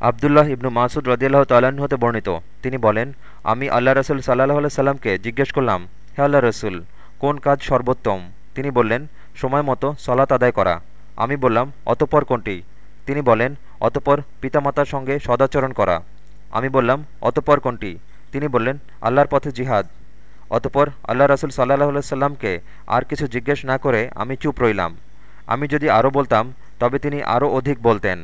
আবদুল্লাহ ইবনু মাসুদ রদিয়াল্লাহ তাল্লাহ্ন হতে বর্ণিত। তিনি বলেন, আমি আল্লাহ রসুল সাল্লাহ সাল্লামকে জিজ্ঞেস করলাম, হে আল্লাহ রসুল, কোন কাজ সর্বোত্তম? তিনি বললেন, সময় মতো সলাত আদায় করা। আমি বললাম, অতপর কোনটি? তিনি বলেন, অতপর পিতামাতার সঙ্গে সদাচরণ করা। আমি বললাম, অতপর কোনটি? তিনি বললেন, আল্লাহর পথে জিহাদ। অতপর আল্লাহ রসুল সাল্লাহ সাল্লামকে আর কিছু জিজ্ঞেস না করে আমি চুপ রইলাম। আমি যদি আরও বলতাম, তবে তিনি আরও অধিক বলতেন।